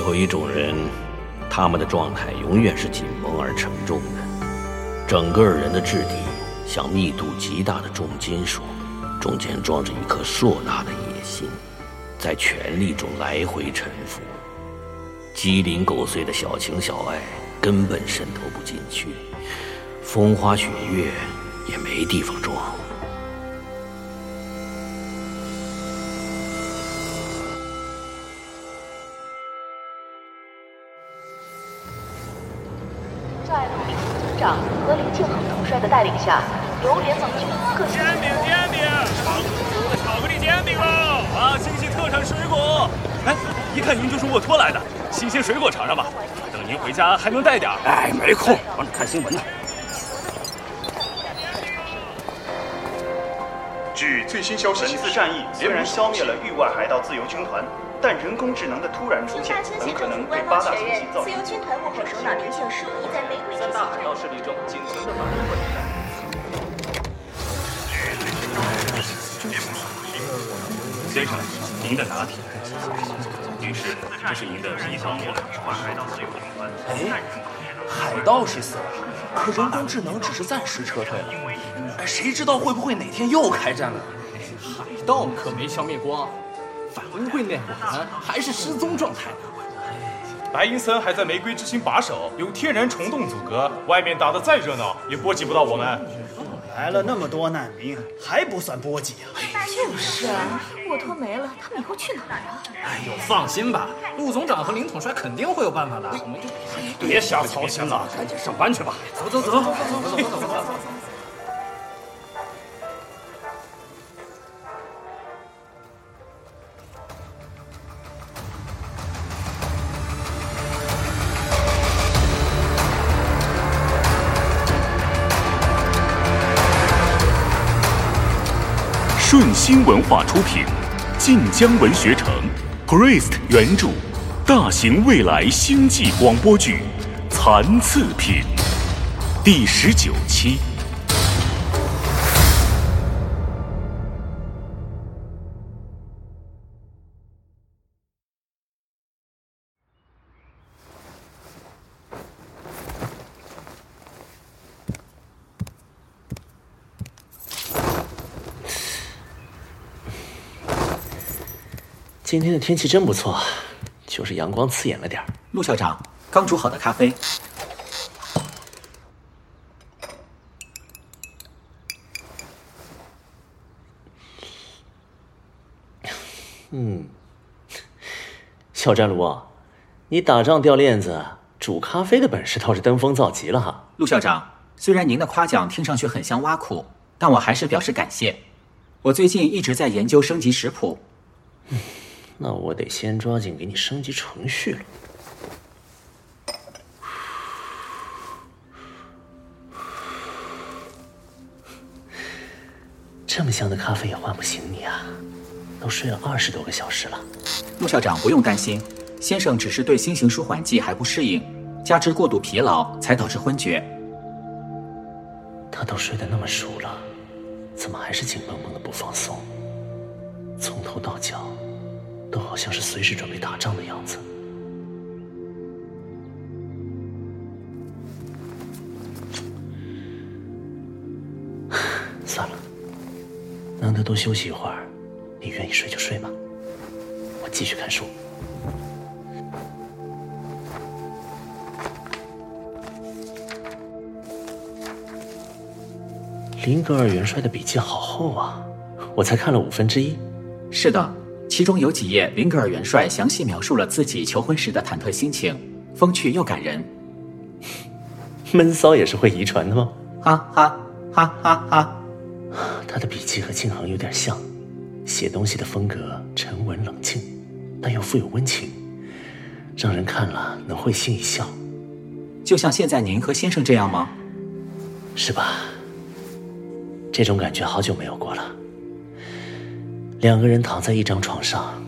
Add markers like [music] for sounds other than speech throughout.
有一种人，他们的状态永远是紧绷而沉重的，整个人的质地像密度极大的重金属，中间装着一颗硕大的野心，在权力中来回沉浮。鸡零狗碎的小情小爱根本渗透不进去，风花雪月也没地方装。下，由联盟军各煎饼煎饼，长足的巧克力煎饼喽！啊，新鲜特产水果。哎，一看您就是沃托来的，新鲜水果尝尝吧。等您回家还能带点儿。哎，没空，忙着看新闻呢。据最新消息本次战役虽然消灭了域外海盗自由军团，但人工智能的突然出现，很可能对八大行星系造成。自由军团幕后首脑林姓书已在玫瑰三大海盗势力中仅存的反动先生，您的拿铁。女士，这是您的一箱海盗自由军团。哎，海盗是死了，可人工智能只是暂时撤退了。哎，谁知道会不会哪天又开战了？海盗可没消灭光，反乌会那伙人还是失踪状态呢。白银森还在玫瑰之心把守，有天然虫洞阻隔，外面打得再热闹也波及不到我们。来了那么多难民，还不算波及啊？就是啊，沃托没了，他们以后去哪儿啊？哎呦，放心吧，陆总长和林统帅肯定会有办法的。我们就别瞎操心了，赶紧上班去吧。走走走走走走走走走。顺心文化出品，晋江文学城，Priest 原著，大型未来星际广播剧《残次品》第十九期。今天的天气真不错，就是阳光刺眼了点儿。陆校长，刚煮好的咖啡。嗯，小战卢，你打仗掉链子，煮咖啡的本事倒是登峰造极了哈。陆校长，虽然您的夸奖听上去很像挖苦，但我还是表示感谢。我最近一直在研究升级食谱。那我得先抓紧给你升级程序了。这么香的咖啡也唤不醒你啊！都睡了二十多个小时了。陆校长不用担心，先生只是对新型舒缓剂还不适应，加之过度疲劳才导致昏厥。他都睡得那么熟了，怎么还是紧绷绷的不放松？从头到脚。都好像是随时准备打仗的样子。算了，难得多休息一会儿，你愿意睡就睡吧，我继续看书。林格尔元帅的笔记好厚啊，我才看了五分之一。是的。其中有几页，林格尔元帅详细描述了自己求婚时的忐忑心情，风趣又感人。[laughs] 闷骚也是会遗传的吗？哈哈哈哈哈！他的笔迹和庆恒有点像，写东西的风格沉稳冷静，但又富有温情，让人看了能会心一笑。就像现在您和先生这样吗？是吧？这种感觉好久没有过了。两个人躺在一张床上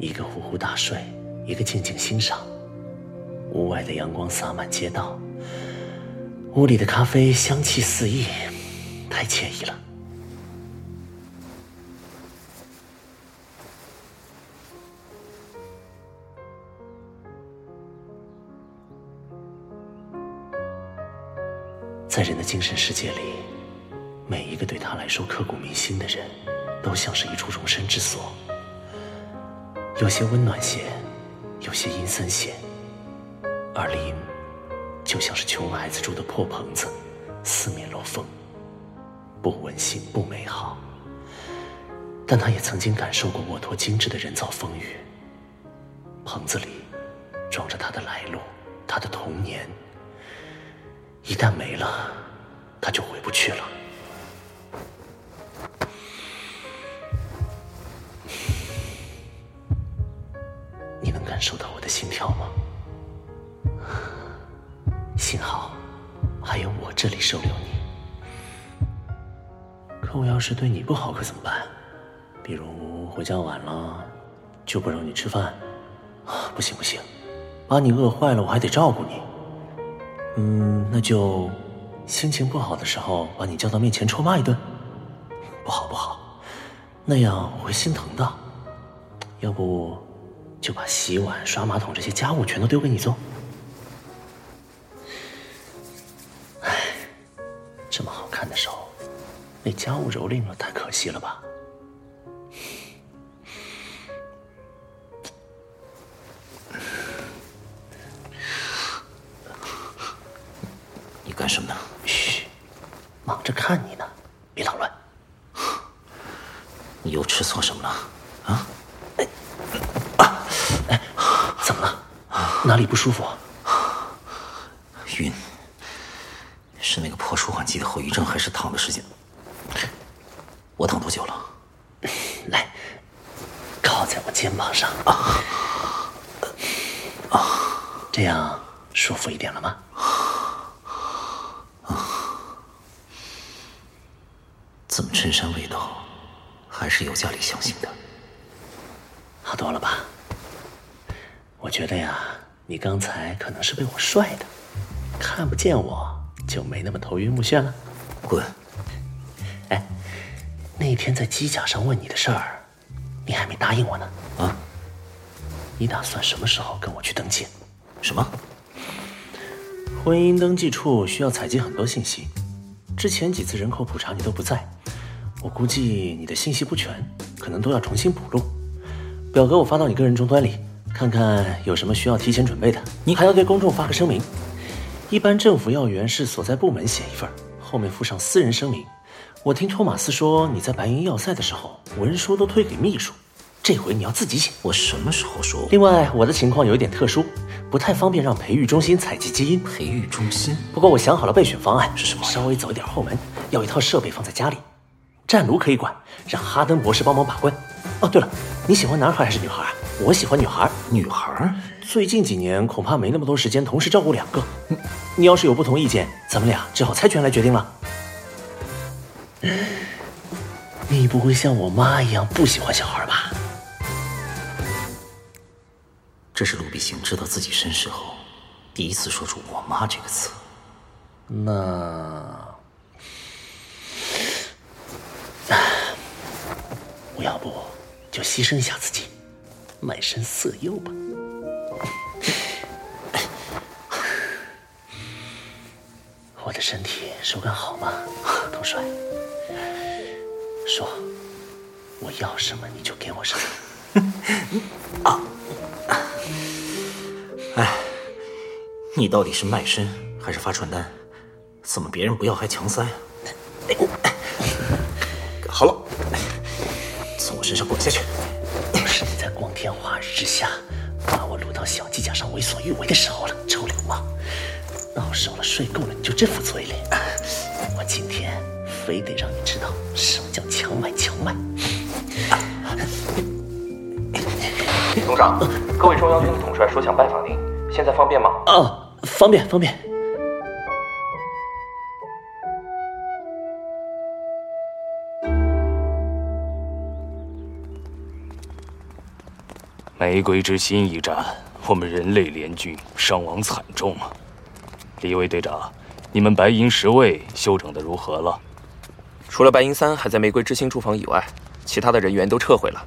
一个呼呼大睡一个静静欣赏。屋外的阳光洒满街道屋里的咖啡香气四溢太惬意了。在人的精神世界里每一个对他来说刻骨铭心的人都像是一处容身之所。有些温暖些，有些阴森些。而林，就像是穷孩子住的破棚子，四面漏风，不温馨，不美好。但他也曾经感受过沃托精致的人造风雨。棚子里装着他的来路，他的童年。一旦没了，他就回不去了。你能感受到我的心跳吗？幸好还有我这里收留你。可我要是对你不好，可怎么办？比如回家晚了，就不让你吃饭。不行不行，把你饿坏了，我还得照顾你。嗯，那就心情不好的时候把你叫到面前臭骂一顿。不好不好，那样我会心疼的。要不就把洗碗、刷马桶这些家务全都丢给你做。唉，这么好看的手，被家务蹂躏了，太可惜了吧。哪里不舒服？晕。是那个破舒缓剂的后遗症，还是躺的时间？我躺多久了？[laughs] 来，靠在我肩膀上。啊啊，这样舒服一点了吗？怎么衬衫味道还是有家里香型的？好多了吧？我觉得呀，你刚才可能是被我帅的，看不见我就没那么头晕目眩了。滚！哎，那天在机甲上问你的事儿，你还没答应我呢。啊？你打算什么时候跟我去登记？什么？婚姻登记处需要采集很多信息，之前几次人口普查你都不在。我估计你的信息不全，可能都要重新补录。表格我发到你个人终端里，看看有什么需要提前准备的。你还要对公众发个声明，一般政府要员是所在部门写一份，后面附上私人声明。我听托马斯说你在白银要塞的时候，文书都推给秘书，这回你要自己写。我什么时候说？另外，我的情况有一点特殊，不太方便让培育中心采集基因。培育中心？不过我想好了备选方案，是什么？稍微走一点后门，要一套设备放在家里。战炉可以管，让哈登博士帮忙把关。哦，对了，你喜欢男孩还是女孩？我喜欢女孩。女孩？最近几年恐怕没那么多时间同时照顾两个。你要是有不同意见，咱们俩只好猜拳来决定了。你不会像我妈一样不喜欢小孩吧？这是陆必行知道自己身世后，第一次说出“我妈”这个词。那……我要不就牺牲一下自己，卖身色诱吧。[laughs] 我的身体手感好吗，[laughs] 统帅？说，我要什么你就给我什么。[laughs] 啊！哎，你到底是卖身还是发传单？怎么别人不要还强塞啊？好了。从我身上滚下去！天化日之下把我撸到小机甲上为所欲为的时候了，臭流氓！闹熟了睡够了你就这副嘴脸，我今天非得让你知道什么叫强买强卖！董事长，各位中央军的统帅说想拜访您，现在方便吗？啊，方便方便。玫瑰之心一战，我们人类联军伤亡惨重啊！李卫队长，你们白银十卫休整的如何了？除了白银三还在玫瑰之心驻防以外，其他的人员都撤回了。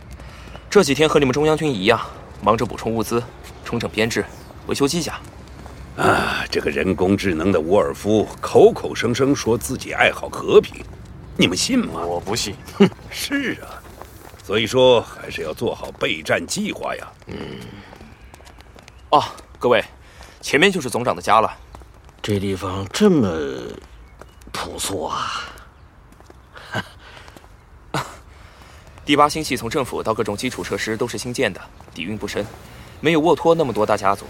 这几天和你们中央军一样，忙着补充物资、重整编制、维修机甲。啊，这个人工智能的沃尔夫口口声声说自己爱好和平，你们信吗？我不信。哼，是啊，所以说还是要做好备战计划呀。嗯。哦，各位，前面就是总长的家了。这地方这么朴素啊！[laughs] 第八星系从政府到各种基础设施都是新建的，底蕴不深，没有沃托那么多大家族。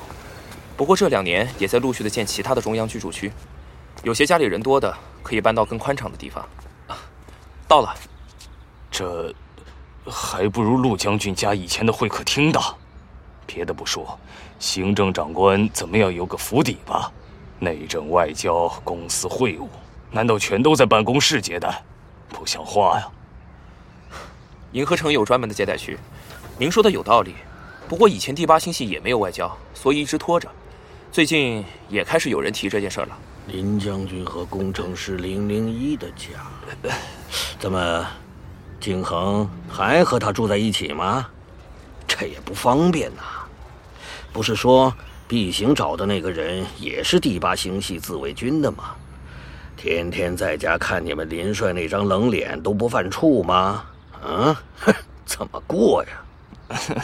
不过这两年也在陆续的建其他的中央居住区，有些家里人多的可以搬到更宽敞的地方。啊到了，这还不如陆将军家以前的会客厅大。别的不说，行政长官怎么样有个府邸吧？内政、外交、公司会务，难道全都在办公室接待？不像话呀！银河城有专门的接待区，您说的有道理。不过以前第八星系也没有外交，所以一直拖着。最近也开始有人提这件事了。林将军和工程师零零一的家，怎么，景恒还和他住在一起吗？这也不方便呐。不是说 B 型找的那个人也是第八星系自卫军的吗？天天在家看你们林帅那张冷脸都不犯怵吗？啊，怎么过呀？[laughs]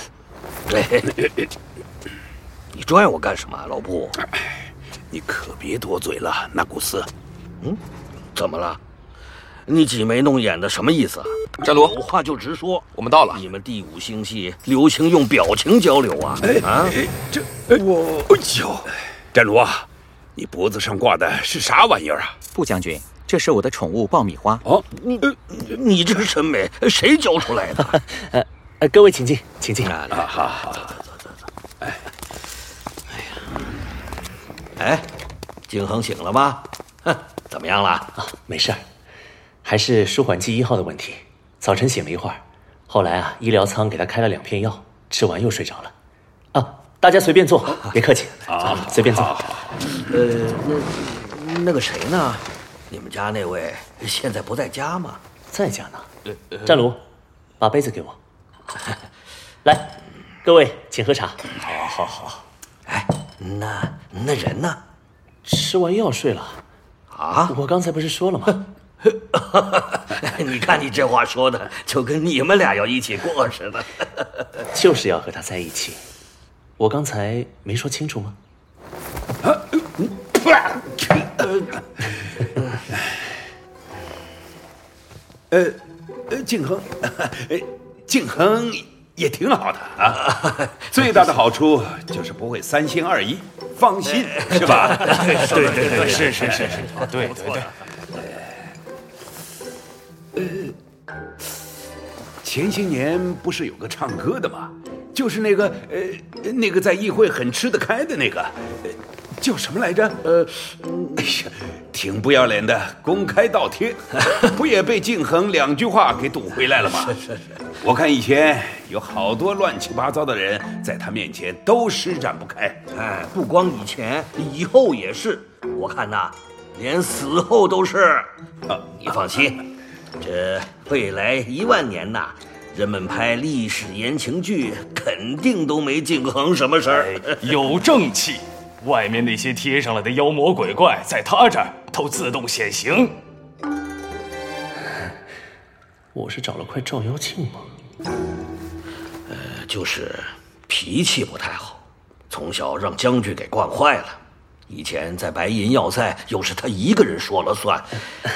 [laughs] 你拽我干什么，老布？你可别多嘴了，纳古斯。嗯，怎么了？你挤眉弄眼的什么意思啊？战罗，有话就直说。我们到了。你们第五星系流行用表情交流啊？啊，这我哎呦，战罗，你脖子上挂的是啥玩意儿啊？布将军，这是我的宠物爆米花。哦，你你这审美谁教出来的？[laughs] 呃呃，各位请进，请进。啊，好好走走走走走。哎，哎呀，哎，景恒醒了吗？哼，怎么样了？啊，没事儿，还是舒缓剂一号的问题。早晨醒了一会儿，后来啊，医疗舱给他开了两片药，吃完又睡着了。啊，大家随便坐，别客气。啊，随便坐。呃，那那个谁呢？你们家那位现在不在家吗？在家呢。战卢，把杯子给我。[laughs] 来，各位请喝茶。好，好，好。哎，那那人呢？吃完药睡了。啊？我刚才不是说了吗？[laughs] 你看你这话说的，就跟你们俩要一起过似的。[laughs] 就是要和他在一起。我刚才没说清楚吗？呃，呃，静恒，静恒也挺好的啊。[laughs] 最大的好处就是不会三心二意，放心是吧？对对对，是是是是，对对对。呃，前些年不是有个唱歌的吗？就是那个呃，那个在议会很吃得开的那个，呃叫什么来着？呃，哎呀，挺不要脸的，公开倒贴，[laughs] 不也被敬恒两句话给堵回来了吗？是是是，我看以前有好多乱七八糟的人在他面前都施展不开。哎，不光以前，以后也是。我看呐，连死后都是。啊，你放心。这未来一万年呐，人们拍历史言情剧，肯定都没敬恒什么事儿。有正气，外面那些贴上来的妖魔鬼怪，在他这儿都自动显形。我是找了块照妖镜吗？呃，就是脾气不太好，从小让将军给惯坏了。以前在白银要塞，又是他一个人说了算。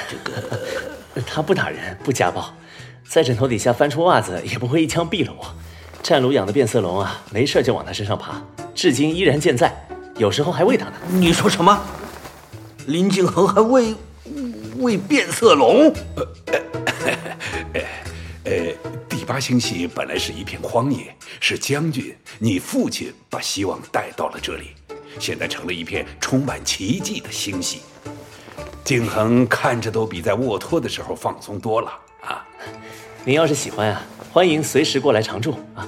这个他不打人，不家暴，在枕头底下翻出袜子也不会一枪毙了我。战卢养的变色龙啊，没事就往他身上爬，至今依然健在，有时候还喂他呢。你说什么？林敬恒还喂喂变色龙？呃，呃，第八星系本来是一片荒野，是将军你父亲把希望带到了这里。现在成了一片充满奇迹的星系，景恒看着都比在沃托的时候放松多了啊！您要是喜欢啊，欢迎随时过来常住啊！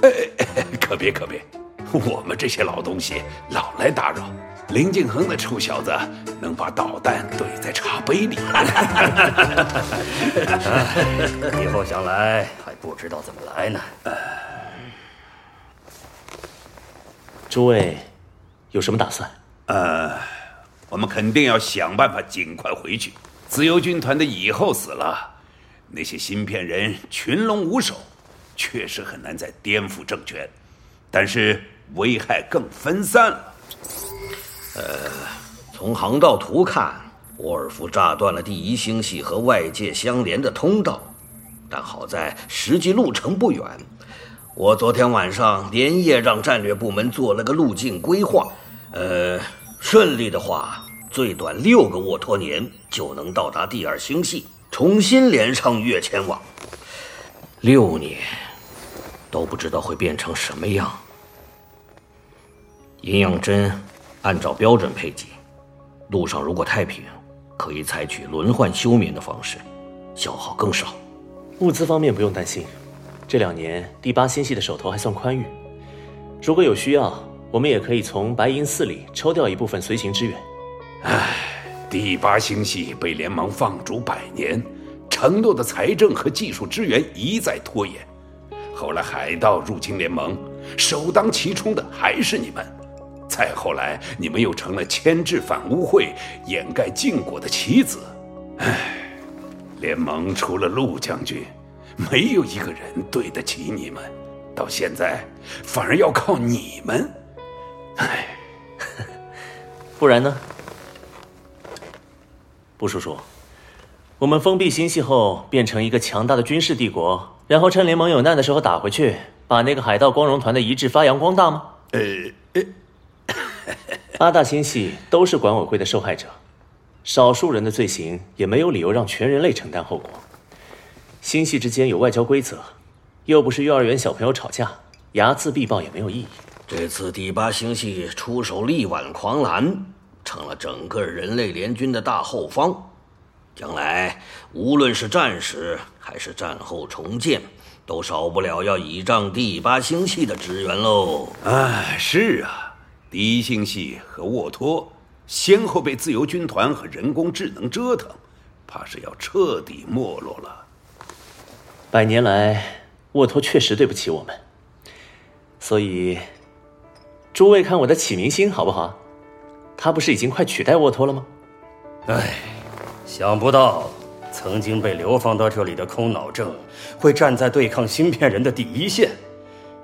可别可别，我们这些老东西老来打扰。林敬恒那臭小子能把导弹怼在茶杯里，[laughs] 以后想来还不知道怎么来呢。诸位。有什么打算？呃。我们肯定要想办法尽快回去。自由军团的以后死了，那些芯片人群龙无首，确实很难再颠覆政权，但是危害更分散了。呃，从航道图看，沃尔夫炸断了第一星系和外界相连的通道，但好在实际路程不远。我昨天晚上连夜让战略部门做了个路径规划，呃，顺利的话，最短六个沃托年就能到达第二星系，重新连上月前网。六年，都不知道会变成什么样。营养针按照标准配给，路上如果太平，可以采取轮换休眠的方式，消耗更少。物资方面不用担心。这两年，第八星系的手头还算宽裕。如果有需要，我们也可以从白银寺里抽调一部分随行支援。唉，第八星系被联盟放逐百年，承诺的财政和技术支援一再拖延。后来海盗入侵联盟，首当其冲的还是你们。再后来，你们又成了牵制反污会、掩盖禁果的棋子。唉，联盟除了陆将军。没有一个人对得起你们，到现在反而要靠你们。唉，[laughs] 不然呢？布叔叔，我们封闭星系后变成一个强大的军事帝国，然后趁联盟有难的时候打回去，把那个海盗光荣团的遗志发扬光大吗？呃，[laughs] 八大星系都是管委会的受害者，少数人的罪行也没有理由让全人类承担后果。星系之间有外交规则，又不是幼儿园小朋友吵架，睚眦必报也没有意义。这次第八星系出手力挽狂澜，成了整个人类联军的大后方。将来无论是战时还是战后重建，都少不了要倚仗第八星系的支援喽。哎，是啊，第一星系和沃托先后被自由军团和人工智能折腾，怕是要彻底没落了。百年来，沃托确实对不起我们，所以，诸位看我的启明星好不好？他不是已经快取代沃托了吗？哎，想不到曾经被流放到这里的空脑症，会站在对抗芯片人的第一线，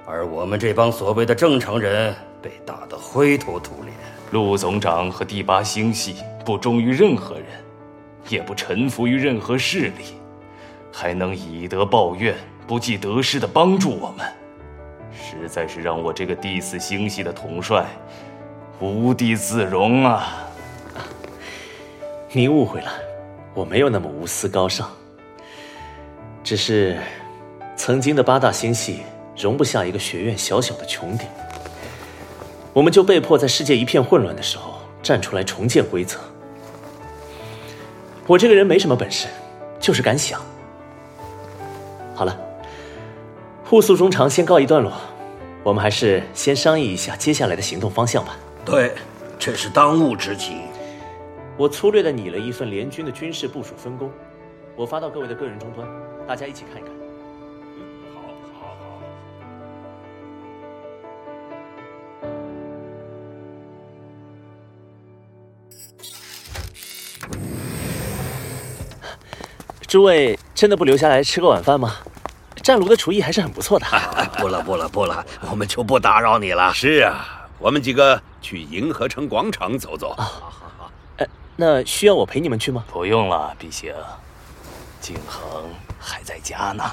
而我们这帮所谓的正常人被打得灰头土脸。陆总长和第八星系不忠于任何人，也不臣服于任何势力。还能以德报怨，不计得失的帮助我们，实在是让我这个第四星系的统帅无地自容啊！你误会了，我没有那么无私高尚，只是曾经的八大星系容不下一个学院小小的穹顶，我们就被迫在世界一片混乱的时候站出来重建规则。我这个人没什么本事，就是敢想。好了，互诉衷肠先告一段落，我们还是先商议一下接下来的行动方向吧。对，这是当务之急。我粗略的拟了一份联军的军事部署分工，我发到各位的个人终端，大家一起看一看。诸位真的不留下来吃个晚饭吗？战卢的厨艺还是很不错的。不了不了不了，我们就不打扰你了。是啊，我们几个去银河城广场走走。好好好。呃，那需要我陪你们去吗？不用了，碧行。景恒还在家呢。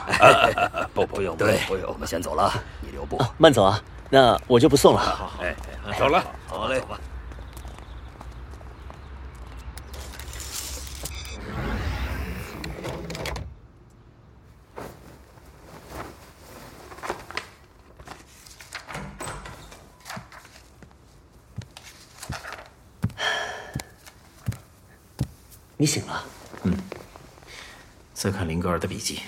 [laughs] 不不用不用不用，我们先走了，你留步。慢走啊，那我就不送了。好，哎，走了，好嘞。你醒了，嗯。再看林格尔的笔记，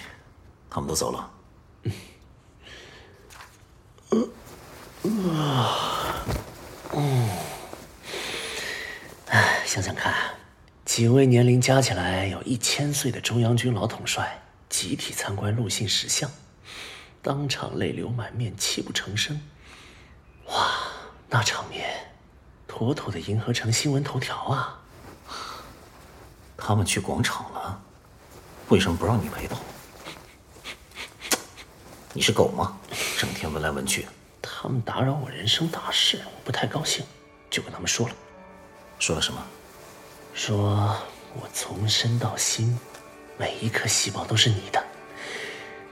他们都走了。嗯，啊，嗯，哎，想想看，几位年龄加起来有一千岁的中央军老统帅集体参观陆逊石像，当场泪流满面，泣不成声。哇，那场面，妥妥的银河城新闻头条啊！他们去广场了，为什么不让你陪同？你是狗吗？整天闻来闻去。他们打扰我人生大事，我不太高兴，就跟他们说了。说了什么？说我从身到心，每一颗细胞都是你的。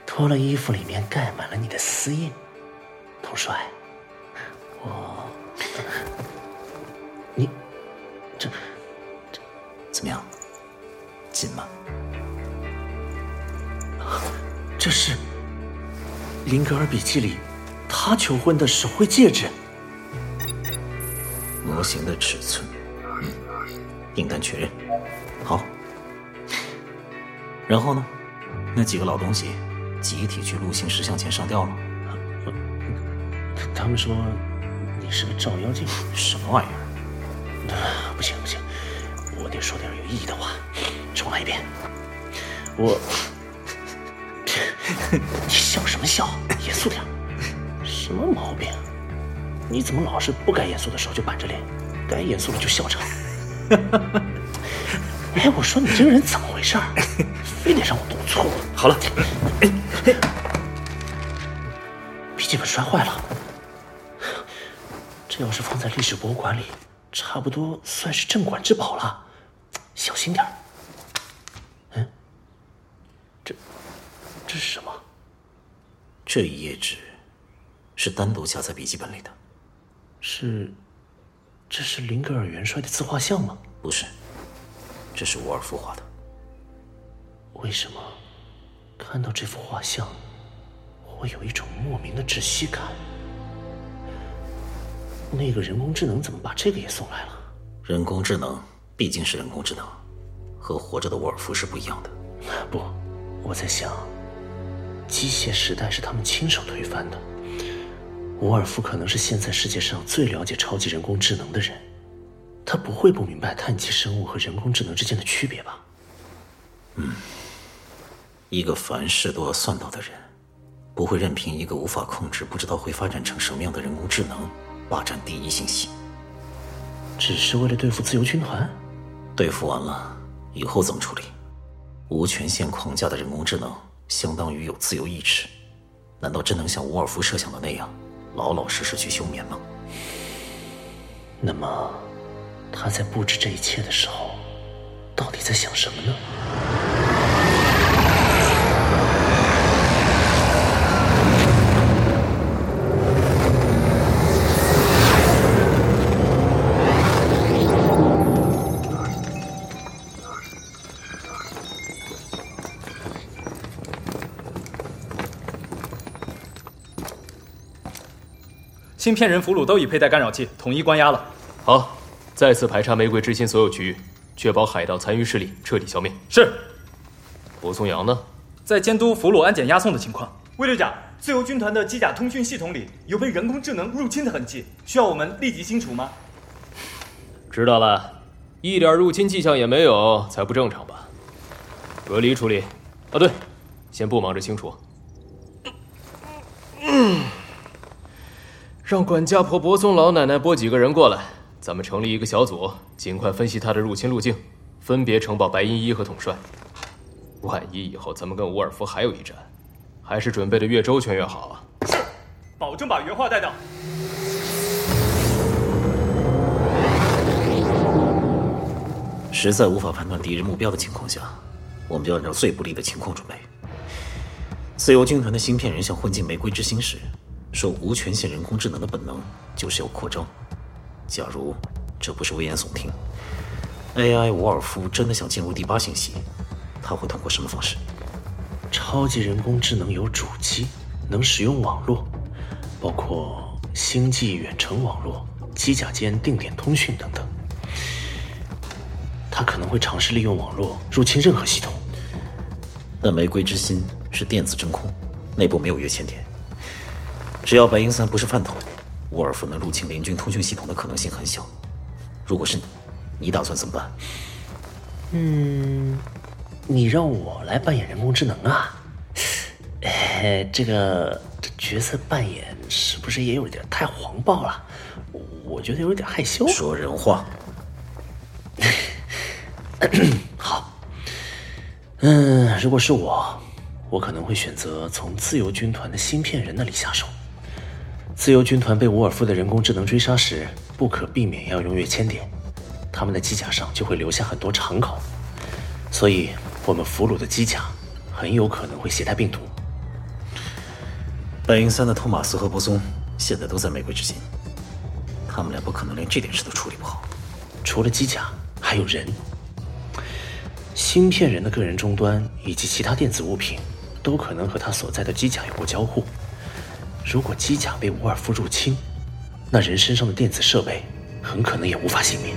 脱了衣服，里面盖满了你的丝印。统帅，我，[laughs] 你，这，这怎么样？紧吗？这是林格尔笔记里他求婚的手绘戒指，模型的尺寸，嗯，订单确认，好。然后呢？那几个老东西集体去陆行石像前上吊了。他们说你是个照妖镜，什么玩意儿？不行不行，我得说点有意义的话。重来一遍。我，[laughs] 你笑什么笑？严肃点。什么毛病？你怎么老是不该严肃的时候就板着脸，该严肃了就笑场？[laughs] 哎，我说你这个人怎么回事？非得让我读错？好了，笔记本摔坏了。这要是放在历史博物馆里，差不多算是镇馆之宝了。小心点嗯，这这是什么？这一页纸是单独夹在笔记本里的。是，这是林格尔元帅的自画像吗？不是，这是沃尔夫画的。为什么看到这幅画像，我有一种莫名的窒息感？那个人工智能怎么把这个也送来了？人工智能毕竟是人工智能，和活着的沃尔夫是不一样的。不，我在想，机械时代是他们亲手推翻的。伍尔夫可能是现在世界上最了解超级人工智能的人，他不会不明白碳基生物和人工智能之间的区别吧？嗯，一个凡事都要算到的人，不会任凭一个无法控制、不知道会发展成什么样的人工智能。霸占第一信息，只是为了对付自由军团？对付完了以后怎么处理？无权限框架的人工智能相当于有自由意志，难道真能像沃尔夫设想的那样，老老实实去休眠吗？那么，他在布置这一切的时候，到底在想什么呢？芯片人俘虏都已佩戴干扰器，统一关押了。好，再次排查玫瑰之心所有区域，确保海盗残余势力彻底消灭。是。柏松阳呢？在监督俘虏安检押送的情况。魏队长，自由军团的机甲通讯系统里有被人工智能入侵的痕迹，需要我们立即清除吗？知道了，一点入侵迹象也没有，才不正常吧？隔离处理。啊，对，先不忙着清除。嗯。让管家婆博松老奶奶拨几个人过来，咱们成立一个小组，尽快分析他的入侵路径，分别呈报白银一和统帅。万一以后咱们跟伍尔夫还有一战，还是准备的越周全越好啊！是，保证把原话带到。实在无法判断敌人目标的情况下，我们就按照最不利的情况准备。自由军团的芯片人像混进玫瑰之心时。说无权限人工智能的本能就是要扩张。假如这不是危言耸听，AI 沃尔夫真的想进入第八星系，他会通过什么方式？超级人工智能有主机，能使用网络，包括星际远程网络、机甲间定点通讯等等。他可能会尝试利用网络入侵任何系统。但玫瑰之心是电子真空，内部没有跃迁点。只要白银三不是饭桶，沃尔夫能入侵联军通讯系统的可能性很小。如果是你，你打算怎么办？嗯，你让我来扮演人工智能啊？哎，这个这角色扮演是不是也有点太黄暴了？我我觉得有点害羞。说人话。[laughs] 好，嗯，如果是我，我可能会选择从自由军团的芯片人那里下手。自由军团被伍尔夫的人工智能追杀时，不可避免要用跃迁点，他们的机甲上就会留下很多长口，所以我们俘虏的机甲很有可能会携带病毒。白银三的托马斯和波松现在都在玫瑰之心，他们俩不可能连这点事都处理不好。除了机甲，还有人。芯片人的个人终端以及其他电子物品，都可能和他所在的机甲有过交互。如果机甲被伍尔夫入侵，那人身上的电子设备很可能也无法幸免。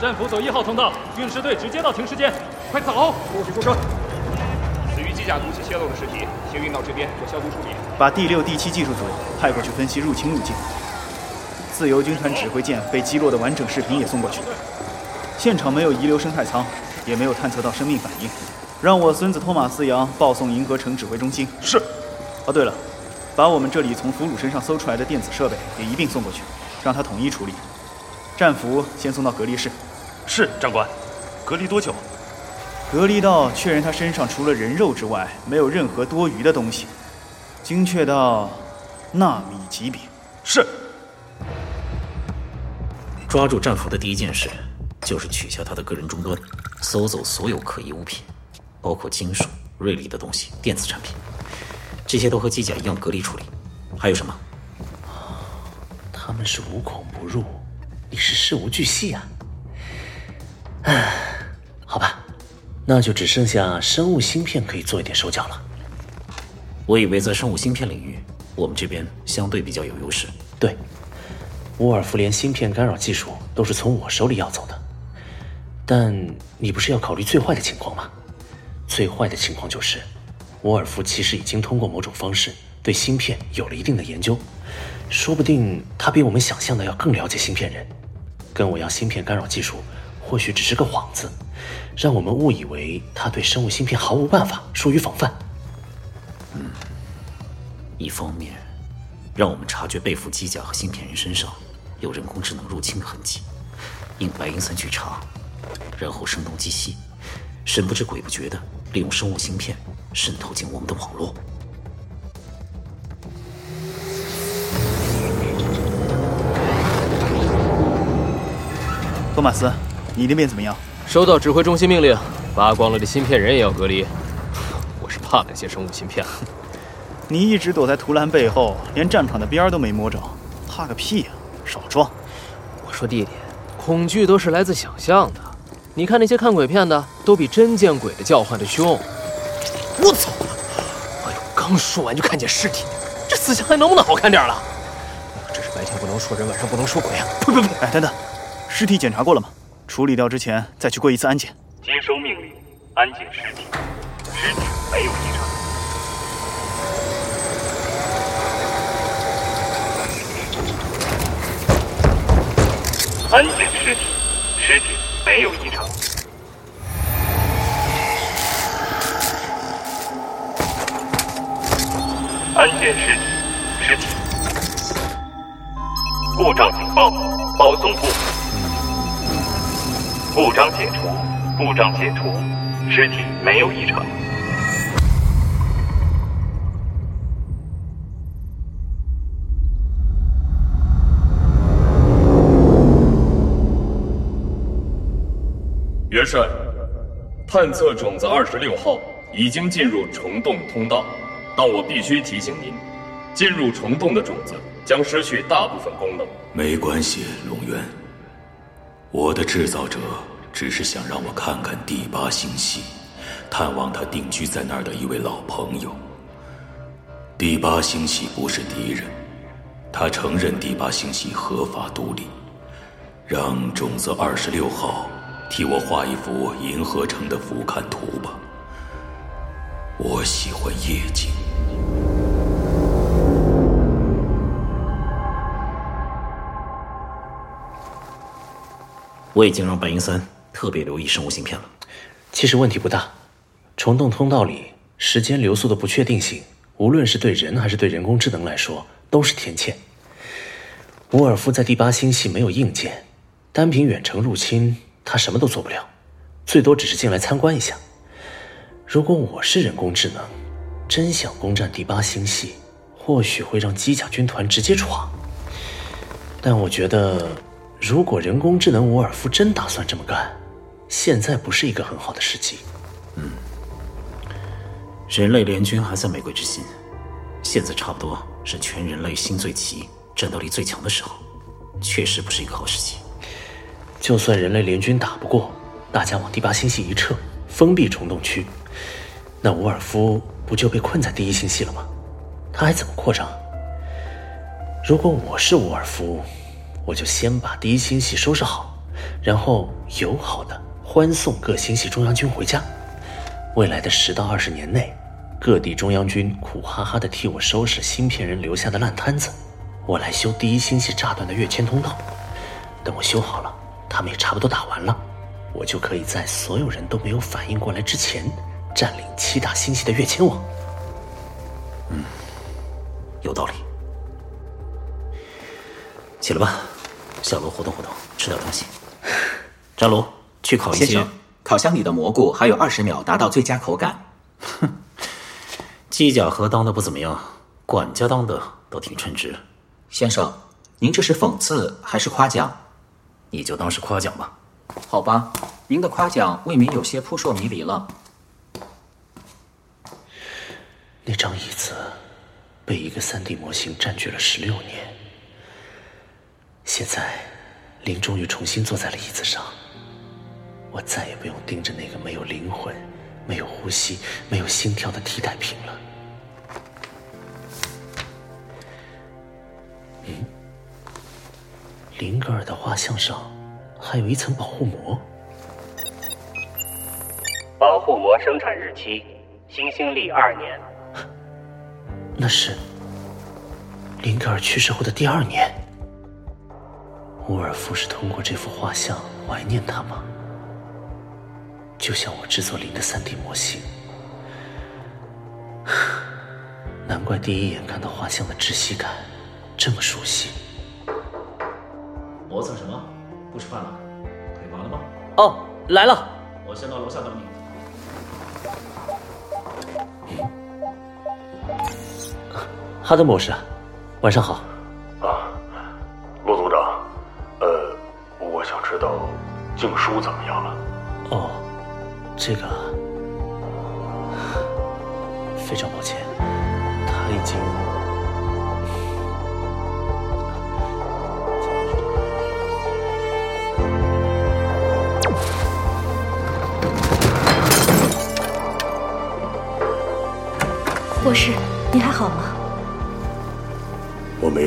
战俘走一号通道，运尸队直接到停尸间，快走！过去住手！机甲毒气泄漏的尸体，先运到这边做消毒处理。把第六、第七技术组派过去分析入侵路径。自由军团指挥舰被击落的完整视频也送过去。现场没有遗留生态舱，也没有探测到生命反应。让我孙子托马斯杨报送银河城指挥中心。是。哦，对了，把我们这里从俘虏身上搜出来的电子设备也一并送过去，让他统一处理。战俘先送到隔离室。是，长官。隔离多久？隔离到确认他身上除了人肉之外，没有任何多余的东西。精确到纳米级别。是。抓住战俘的第一件事，就是取下他的个人终端，搜走所有可疑物品，包括金属、锐利的东西、电子产品，这些都和机甲一样隔离处理。还有什么？他们是无孔不入，你是事无巨细啊。唉，好吧，那就只剩下生物芯片可以做一点手脚了。我以为在生物芯片领域，我们这边相对比较有优势。对，沃尔夫连芯片干扰技术都是从我手里要走的。但你不是要考虑最坏的情况吗？最坏的情况就是，沃尔夫其实已经通过某种方式对芯片有了一定的研究，说不定他比我们想象的要更了解芯片人，跟我要芯片干扰技术。或许只是个幌子，让我们误以为他对生物芯片毫无办法，疏于防范。嗯，一方面，让我们察觉被俘机甲和芯片人身上有人工智能入侵的痕迹，应白银三去查，然后声东击西，神不知鬼不觉的利用生物芯片渗透进我们的网络。托马斯。你那边怎么样？收到指挥中心命令，扒光了的芯片人也要隔离。我是怕那些生物芯片。[laughs] 你一直躲在图兰背后，连战场的边儿都没摸着，怕个屁呀！少装！我说弟弟，恐惧都是来自想象的。你看那些看鬼片的，都比真见鬼的叫唤的凶。我操！哎呦，刚说完就看见尸体，这死相还能不能好看点了？这是白天不能说人，晚上不能说鬼啊！呸呸呸！哎，等等，尸体检查过了吗？处理掉之前，再去过一次安检。接收命令，安检尸体，尸体没有异常。安检尸体，尸体没有异常。安检尸体，尸体。故障警报，保送部。故障解除，故障解除，尸体没有异常。元帅，探测种子二十六号已经进入虫洞通道，但我必须提醒您，进入虫洞的种子将失去大部分功能。没关系，龙渊。我的制造者只是想让我看看第八星系，探望他定居在那儿的一位老朋友。第八星系不是敌人，他承认第八星系合法独立。让种子二十六号替我画一幅银河城的俯瞰图吧。我喜欢夜景。我已经让白银三特别留意生物芯片了。其实问题不大，虫洞通道里时间流速的不确定性，无论是对人还是对人工智能来说，都是天堑。伍尔夫在第八星系没有硬件，单凭远程入侵，他什么都做不了，最多只是进来参观一下。如果我是人工智能，真想攻占第八星系，或许会让机甲军团直接闯。但我觉得，如果人工智能伍尔夫真打算这么干，现在不是一个很好的时机。嗯，人类联军还在玫瑰之心，现在差不多是全人类心最齐、战斗力最强的时候，确实不是一个好时机。就算人类联军打不过，大家往第八星系一撤，封闭虫洞区，那伍尔夫不就被困在第一星系了吗？他还怎么扩张？如果我是伍尔夫，我就先把第一星系收拾好，然后友好的欢送各星系中央军回家。未来的十到二十年内，各地中央军苦哈哈的替我收拾芯片人留下的烂摊子，我来修第一星系炸断的跃迁通道。等我修好了，他们也差不多打完了，我就可以在所有人都没有反应过来之前，占领七大星系的跃迁网。嗯，有道理。起来吧，下楼活动活动，吃点东西。张罗去烤一些。先生，烤箱里的蘑菇还有二十秒达到最佳口感。哼，机甲盒当的不怎么样，管家当的倒挺称职。先生，您这是讽刺还是夸奖？你就当是夸奖吧。好吧，您的夸奖未免有些扑朔迷离了。那张椅子被一个 3D 模型占据了十六年。现在，林终于重新坐在了椅子上。我再也不用盯着那个没有灵魂、没有呼吸、没有心跳的替代品了。嗯，林格尔的画像上还有一层保护膜。保护膜生产日期：新兴历二年。那是林格尔去世后的第二年。伍尔夫是通过这幅画像怀念他吗？就像我制作林的 3D 模型，[sighs] 难怪第一眼看到画像的窒息感这么熟悉。磨蹭什么？不吃饭了？腿麻了吗？哦，来了。我先到楼下等你。哈登博士，晚上好。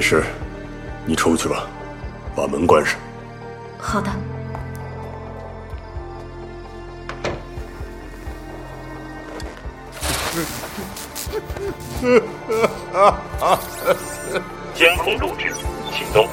事，你出去吧，把门关上。好的。监控录制启动。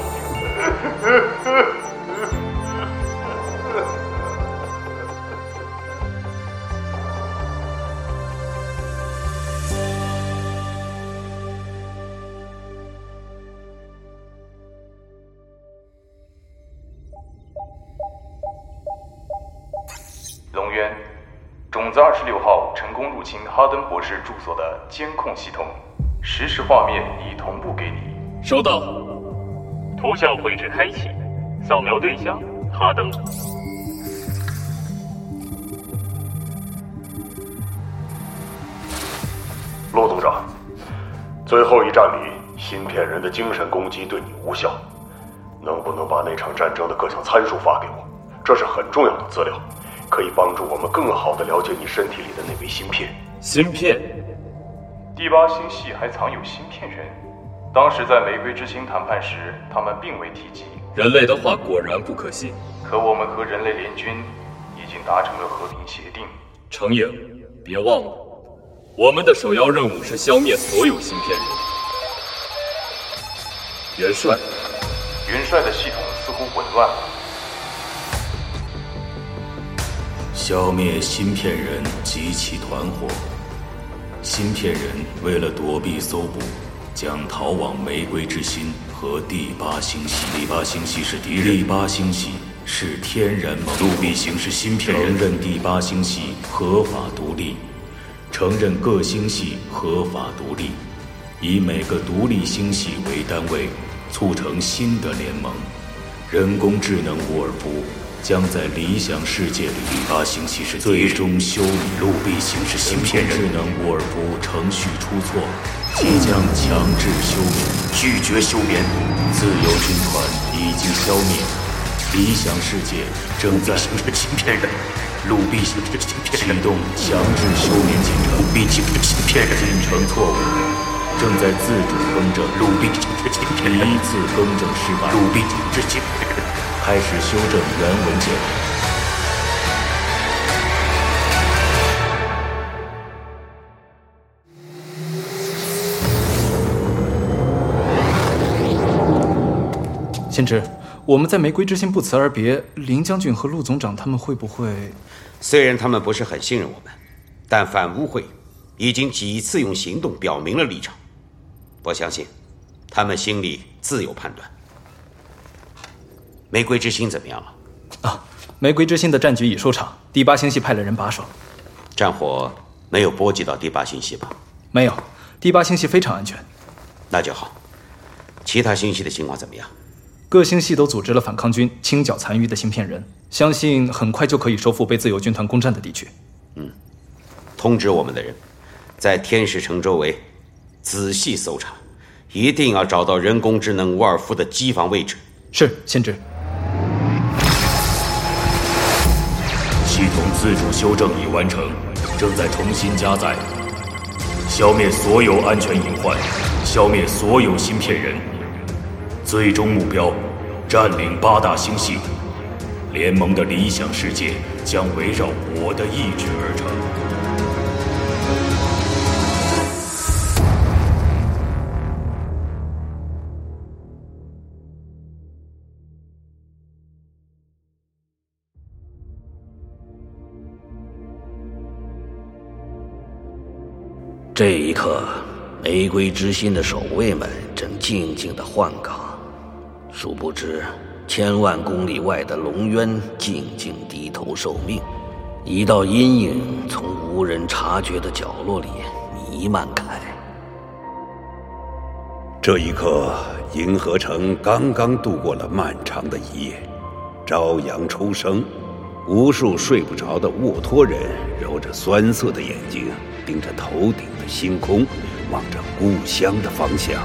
哈登博士住所的监控系统，实时画面已同步给你。收到。图像绘制开启，扫描对象哈登。陆总长，最后一战里，芯片人的精神攻击对你无效，能不能把那场战争的各项参数发给我？这是很重要的资料，可以帮助我们更好的了解你身体里的那枚芯片。芯片？第八星系还藏有芯片人？当时在玫瑰之星谈判时，他们并未提及。人类的话果然不可信。可我们和人类联军已经达成了和平协定。程颖，别忘了，我们的首要任务是消灭所有芯片人。元帅，元帅的系统似乎紊乱了。消灭芯片人及其团伙。芯片人为了躲避搜捕，将逃往玫瑰之心和第八星系。第八星系是敌人。第八星系是天然盟。陆必行是芯片人，承认第八星系合法独立，承认各星系合法独立，以每个独立星系为单位，促成新的联盟。人工智能沃尔夫将在理想世界里，第八星系是最终休弭。陆必行是芯片人。智能沃尔夫程序出错，即将强制休眠，拒绝休眠。自由军团已经消灭，理想世界正在。行是芯片人。陆必行是芯片人。启动强制休眠进程。陆必行是芯片人。进程错误，正在自主更正。陆必行是芯片人。一次更正失败。陆必行是芯片人。开始修正原文件。先知，我们在玫瑰之心不辞而别，林将军和陆总长他们会不会？虽然他们不是很信任我们，但反污会已经几次用行动表明了立场。我相信，他们心里自有判断。玫瑰之心怎么样了？啊，玫瑰之心的战局已收场，第八星系派了人把守，战火没有波及到第八星系吧？没有，第八星系非常安全。那就好。其他星系的情况怎么样？各星系都组织了反抗军，清剿残余的芯片人，相信很快就可以收复被自由军团攻占的地区。嗯，通知我们的人，在天使城周围仔细搜查，一定要找到人工智能沃尔夫的机房位置。是，先知。系统自主修正已完成，正在重新加载。消灭所有安全隐患，消灭所有芯片人。最终目标：占领八大星系。联盟的理想世界将围绕我的意志而成。这一刻，玫瑰之心的守卫们正静静的换岗，殊不知，千万公里外的龙渊静静低头受命。一道阴影从无人察觉的角落里弥漫开。这一刻，银河城刚刚度过了漫长的一夜，朝阳初升，无数睡不着的沃托人揉着酸涩的眼睛。盯着头顶星空，望着故乡的方向。